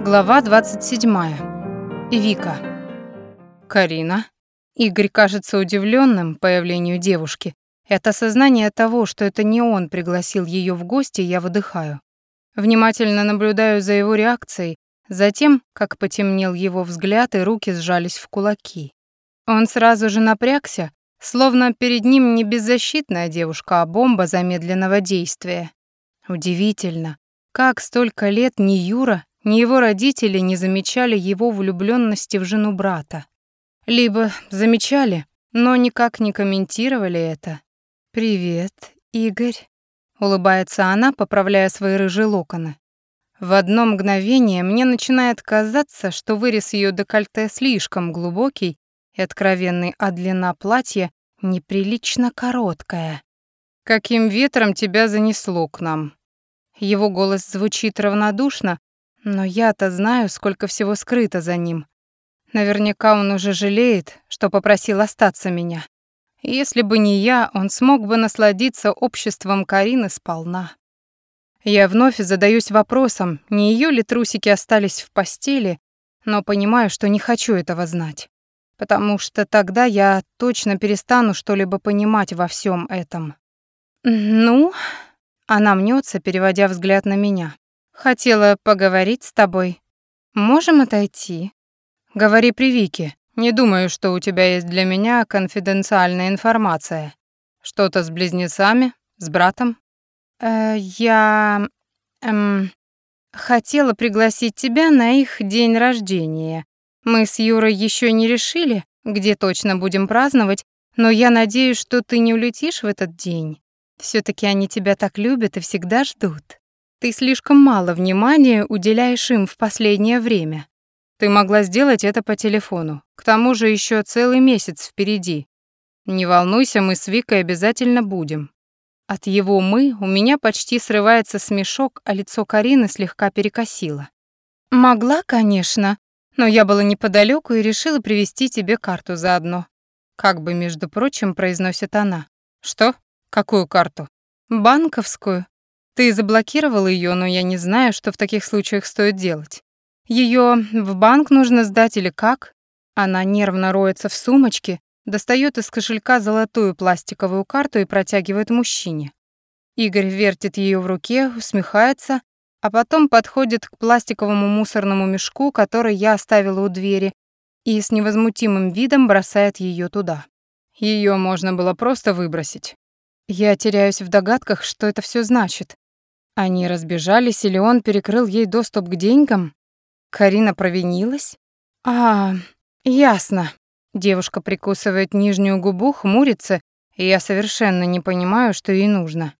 Глава 27. Вика. Карина. Игорь кажется удивленным появлению девушки. И от осознания того, что это не он пригласил ее в гости, я выдыхаю. Внимательно наблюдаю за его реакцией, затем, как потемнел его взгляд и руки сжались в кулаки. Он сразу же напрягся, словно перед ним не беззащитная девушка, а бомба замедленного действия. Удивительно, как столько лет ни Юра, ни его родители не замечали его влюблённости в жену брата. Либо замечали, но никак не комментировали это. «Привет, Игорь», — улыбается она, поправляя свои рыжие локоны. В одно мгновение мне начинает казаться, что вырез её декольте слишком глубокий и откровенный, а длина платья неприлично короткая. «Каким ветром тебя занесло к нам?» Его голос звучит равнодушно, но я-то знаю, сколько всего скрыто за ним. Наверняка он уже жалеет, что попросил остаться меня. Если бы не я, он смог бы насладиться обществом Карины сполна. Я вновь задаюсь вопросом, не ее ли трусики остались в постели, но понимаю, что не хочу этого знать. Потому что тогда я точно перестану что-либо понимать во всем этом. «Ну?» Она мнется, переводя взгляд на меня. Хотела поговорить с тобой. Можем отойти? Говори при Вике. Не думаю, что у тебя есть для меня конфиденциальная информация. Что-то с близнецами, с братом? Э, я эм хотела пригласить тебя на их день рождения. Мы с Юрой еще не решили, где точно будем праздновать, но я надеюсь, что ты не улетишь в этот день. все таки они тебя так любят и всегда ждут. Ты слишком мало внимания уделяешь им в последнее время. Ты могла сделать это по телефону. К тому же еще целый месяц впереди. Не волнуйся, мы с Викой обязательно будем. От его «мы» у меня почти срывается смешок, а лицо Карины слегка перекосило. «Могла, конечно, но я была неподалеку и решила привезти тебе карту заодно». Как бы, между прочим, произносит она. «Что? Какую карту?» «Банковскую. Ты заблокировал ее, но я не знаю, что в таких случаях стоит делать. Ее в банк нужно сдать или как? Она нервно роется в сумочке, достает из кошелька золотую пластиковую карту и протягивает мужчине. Игорь вертит ее в руке, усмехается, а потом подходит к пластиковому мусорному мешку, который я оставила у двери, и с невозмутимым видом бросает ее туда. Ее можно было просто выбросить. Я теряюсь в догадках, что это все значит. Они разбежались, или он перекрыл ей доступ к деньгам? Карина провинилась? А, ясно. Девушка прикусывает нижнюю губу, хмурится, и я совершенно не понимаю, что ей нужно.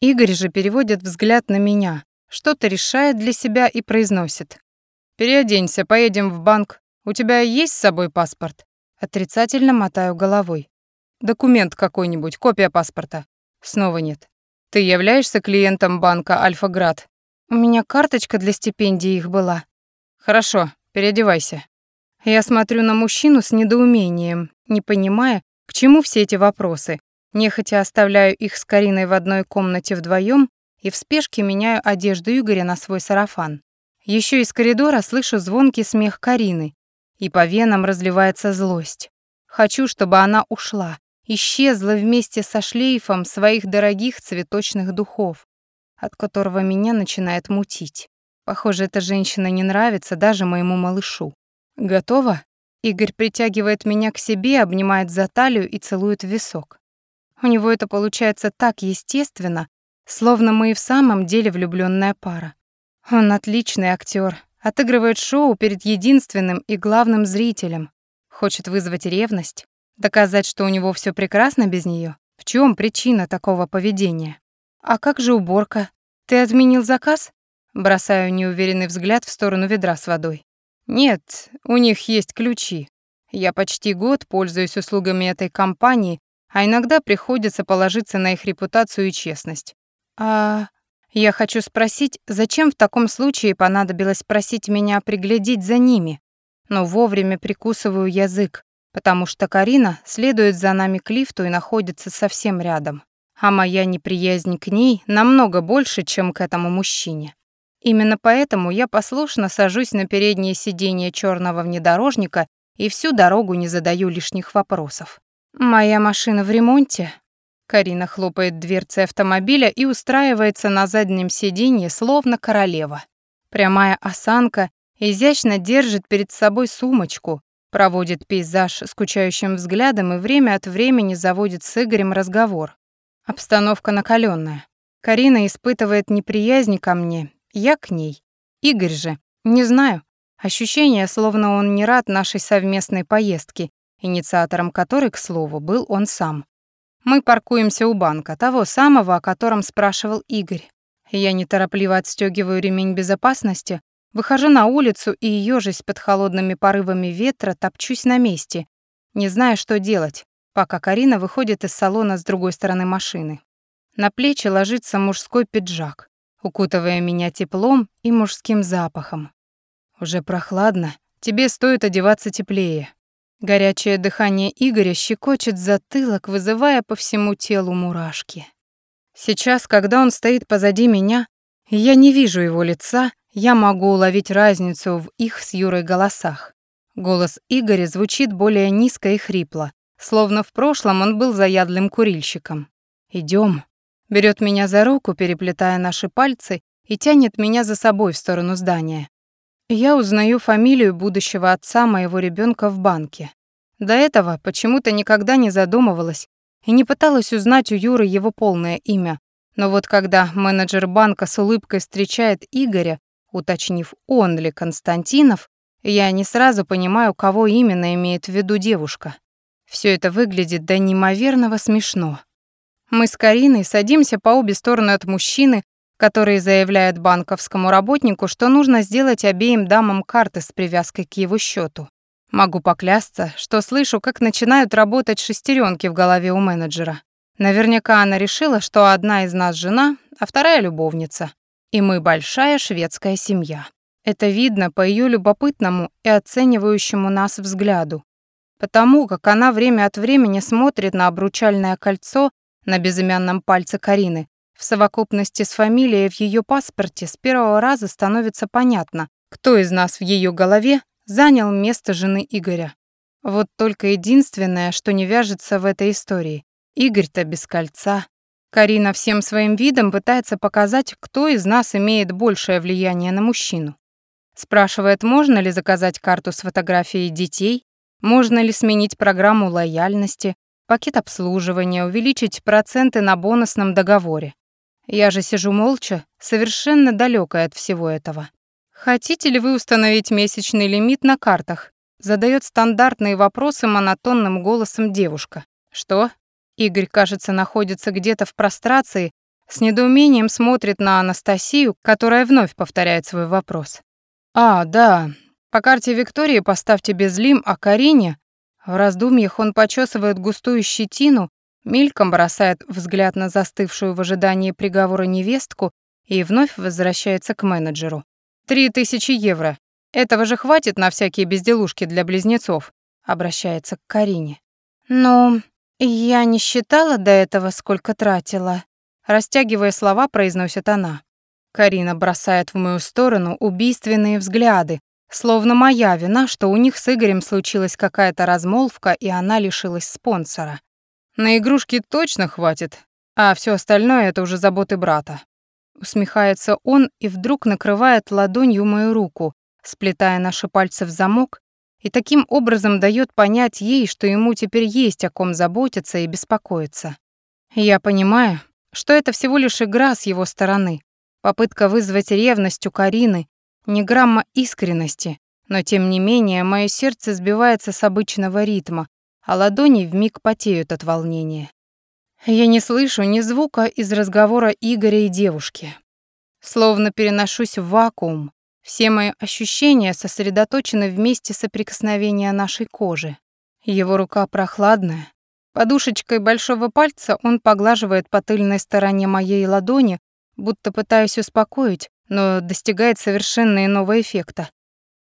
Игорь же переводит взгляд на меня, что-то решает для себя и произносит. «Переоденься, поедем в банк. У тебя есть с собой паспорт?» Отрицательно мотаю головой. «Документ какой-нибудь, копия паспорта». Снова нет. Ты являешься клиентом банка Альфа-Град? У меня карточка для стипендии их была. Хорошо, переодевайся. Я смотрю на мужчину с недоумением, не понимая, к чему все эти вопросы. Нехотя оставляю их с Кариной в одной комнате вдвоем и в спешке меняю одежду Игоря на свой сарафан. Еще из коридора слышу звонкий смех Карины, и по венам разливается злость. Хочу, чтобы она ушла, исчезла вместе со шлейфом своих дорогих цветочных духов, от которого меня начинает мутить. Похоже, эта женщина не нравится даже моему малышу. Готова? Игорь притягивает меня к себе, обнимает за талию и целует в висок. У него это получается так естественно, словно мы и в самом деле влюбленная пара. Он отличный актер, отыгрывает шоу перед единственным и главным зрителем, хочет вызвать ревность, Доказать, что у него все прекрасно без нее? В чем причина такого поведения? А как же уборка? Ты отменил заказ? Бросаю неуверенный взгляд в сторону ведра с водой. Нет, у них есть ключи. Я почти год пользуюсь услугами этой компании, а иногда приходится положиться на их репутацию и честность. А я хочу спросить, зачем в таком случае понадобилось просить меня приглядеть за ними? Но вовремя прикусываю язык, потому что Карина следует за нами к лифту и находится совсем рядом, а моя неприязнь к ней намного больше, чем к этому мужчине. Именно поэтому я послушно сажусь на переднее сиденье черного внедорожника и всю дорогу не задаю лишних вопросов. «Моя машина в ремонте?» Карина хлопает дверцей автомобиля и устраивается на заднем сиденье, словно королева. Прямая осанка, изящно держит перед собой сумочку, проводит пейзаж скучающим взглядом и время от времени заводит с Игорем разговор. Обстановка накаленная. Карина испытывает неприязнь ко мне, я к ней. Игорь же, не знаю, ощущение, словно он не рад нашей совместной поездке, инициатором которой, к слову, был он сам. Мы паркуемся у банка, того самого, о котором спрашивал Игорь. Я неторопливо отстегиваю ремень безопасности, выхожу на улицу и, ёжись под холодными порывами ветра, топчусь на месте, не зная, что делать, пока Карина выходит из салона с другой стороны машины. На плечи ложится мужской пиджак, укутывая меня теплом и мужским запахом. Уже прохладно, тебе стоит одеваться теплее. Горячее дыхание Игоря щекочет затылок, вызывая по всему телу мурашки. Сейчас, когда он стоит позади меня, я не вижу его лица, я могу уловить разницу в их с Юрой голосах. Голос Игоря звучит более низко и хрипло, словно в прошлом он был заядлым курильщиком. Идем. Берет меня за руку, переплетая наши пальцы, и тянет меня за собой в сторону здания. Я узнаю фамилию будущего отца моего ребенка в банке. До этого почему-то никогда не задумывалась и не пыталась узнать у Юры его полное имя. Но вот когда менеджер банка с улыбкой встречает Игоря, уточнив, он ли Константинов, я не сразу понимаю, кого именно имеет в виду девушка. Все это выглядит до неимоверного смешно. Мы с Кариной садимся по обе стороны от мужчины, который заявляет банковскому работнику, что нужно сделать обеим дамам карты с привязкой к его счету. Могу поклясться, что слышу, как начинают работать шестеренки в голове у менеджера. Наверняка она решила, что одна из нас жена, а вторая любовница. И мы большая шведская семья. Это видно по ее любопытному и оценивающему нас взгляду. Потому как она время от времени смотрит на обручальное кольцо на безымянном пальце Карины, в совокупности с фамилией в ее паспорте с первого раза становится понятно, кто из нас в ее голове занял место жены Игоря. Вот только единственное, что не вяжется в этой истории. Игорь-то без кольца. Карина всем своим видом пытается показать, кто из нас имеет большее влияние на мужчину. Спрашивает, можно ли заказать карту с фотографией детей, можно ли сменить программу лояльности, пакет обслуживания, увеличить проценты на бонусном договоре. Я же сижу молча, совершенно далёкая от всего этого. Хотите ли вы установить месячный лимит на картах? Задает стандартные вопросы монотонным голосом девушка. Что? Игорь, кажется, находится где-то в прострации, с недоумением смотрит на Анастасию, которая вновь повторяет свой вопрос. А, да. По карте Виктории поставьте без лим, а Карине в раздумьях он почесывает густую щетину мельком бросает взгляд на застывшую в ожидании приговора невестку и вновь возвращается к менеджеру. «Три тысячи евро. Этого же хватит на всякие безделушки для близнецов», обращается к Карине. «Ну, я не считала до этого, сколько тратила», растягивая слова, произносит она. Карина бросает в мою сторону убийственные взгляды, словно моя вина, что у них с Игорем случилась какая-то размолвка, и она лишилась спонсора. На игрушки точно хватит, а все остальное — это уже заботы брата. Усмехается он и вдруг накрывает ладонью мою руку, сплетая наши пальцы в замок, и таким образом дает понять ей, что ему теперь есть о ком заботиться и беспокоиться. Я понимаю, что это всего лишь игра с его стороны, попытка вызвать ревность у Карины, не грамма искренности, но тем не менее мое сердце сбивается с обычного ритма, а ладони вмиг потеют от волнения. Я не слышу ни звука из разговора Игоря и девушки. Словно переношусь в вакуум. Все мои ощущения сосредоточены в месте соприкосновения нашей кожи. Его рука прохладная. Подушечкой большого пальца он поглаживает по тыльной стороне моей ладони, будто пытаясь успокоить, но достигает совершенно иного эффекта.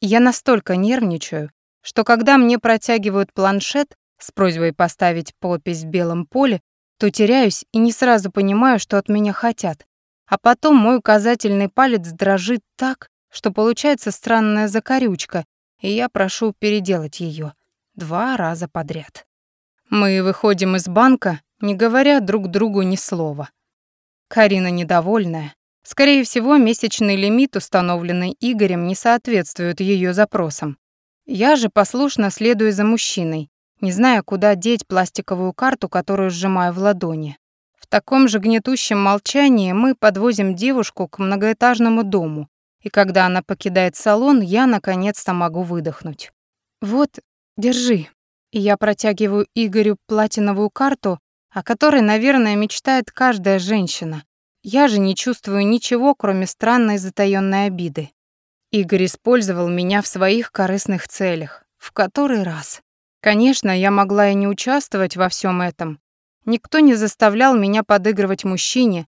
Я настолько нервничаю, что когда мне протягивают планшет, с просьбой поставить подпись в белом поле, то теряюсь и не сразу понимаю, что от меня хотят. а потом мой указательный палец дрожит так, что получается странная закорючка, и я прошу переделать ее два раза подряд. Мы выходим из банка, не говоря друг другу ни слова. Карина недовольная. Скорее всего, месячный лимит, установленный Игорем, не соответствует ее запросам. Я же послушно следую за мужчиной, не зная, куда деть пластиковую карту, которую сжимаю в ладони. В таком же гнетущем молчании мы подвозим девушку к многоэтажному дому, и когда она покидает салон, я наконец-то могу выдохнуть. «Вот, держи». И я протягиваю Игорю платиновую карту, о которой, наверное, мечтает каждая женщина. Я же не чувствую ничего, кроме странной затаённой обиды. Игорь использовал меня в своих корыстных целях. В который раз? Конечно, я могла и не участвовать во всем этом. Никто не заставлял меня подыгрывать мужчине,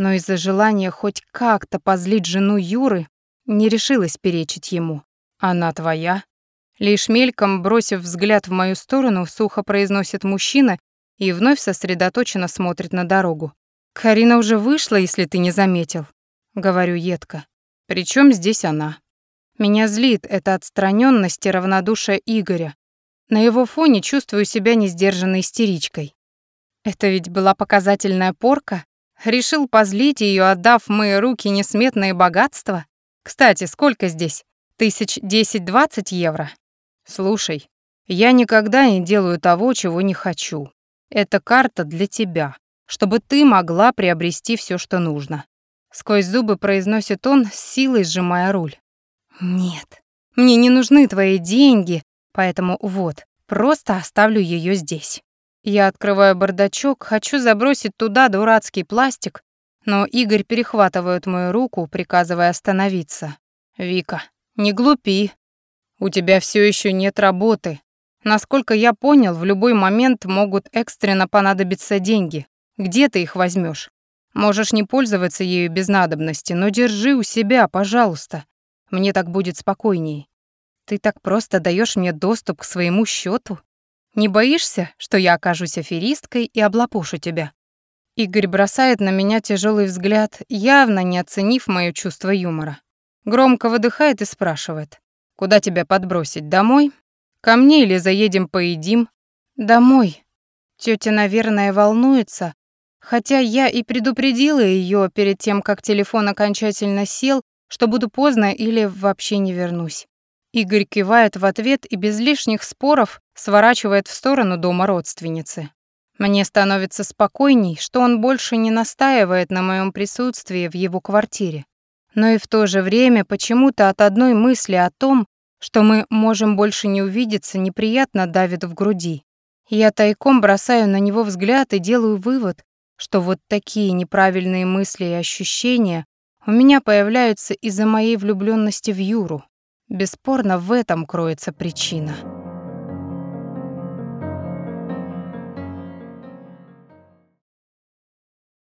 но из-за желания хоть как-то позлить жену Юры не решилась перечить ему. «Она твоя?» Лишь мельком бросив взгляд в мою сторону, сухо произносит мужчина и вновь сосредоточенно смотрит на дорогу. «Карина уже вышла, если ты не заметил», — говорю едко. «Причём здесь она?» Меня злит эта отстранённость и равнодушие Игоря, на его фоне чувствую себя несдержанной истеричкой. Это ведь была показательная порка. Решил позлить ее, отдав в мои руки несметные богатства. Кстати, сколько здесь? Тысяч десять-двадцать евро? Слушай, я никогда не делаю того, чего не хочу. Это карта для тебя, чтобы ты могла приобрести все, что нужно. Сквозь зубы произносит он, с силой сжимая руль. Нет, мне не нужны твои деньги, Поэтому вот, просто оставлю ее здесь. Я открываю бардачок, хочу забросить туда дурацкий пластик, но Игорь перехватывает мою руку, приказывая остановиться. «Вика, не глупи. У тебя все еще нет работы. Насколько я понял, в любой момент могут экстренно понадобиться деньги. Где ты их возьмешь? Можешь не пользоваться ею без надобности, но держи у себя, пожалуйста. Мне так будет спокойней. Ты так просто даешь мне доступ к своему счету? Не боишься, что я окажусь аферисткой и облапушу тебя?» Игорь бросает на меня тяжелый взгляд, явно не оценив моё чувство юмора. Громко выдыхает и спрашивает. «Куда тебя подбросить? Домой? Ко мне или заедем поедим?» «Домой». Тётя, наверное, волнуется, хотя я и предупредила её перед тем, как телефон окончательно сел, что буду поздно или вообще не вернусь. Игорь кивает в ответ и без лишних споров сворачивает в сторону дома родственницы. Мне становится спокойней, что он больше не настаивает на моем присутствии в его квартире. Но и в то же время почему-то от одной мысли о том, что мы можем больше не увидеться, неприятно давит в груди. Я тайком бросаю на него взгляд и делаю вывод, что вот такие неправильные мысли и ощущения у меня появляются из-за моей влюблённости в Юру. Бесспорно, в этом кроется причина.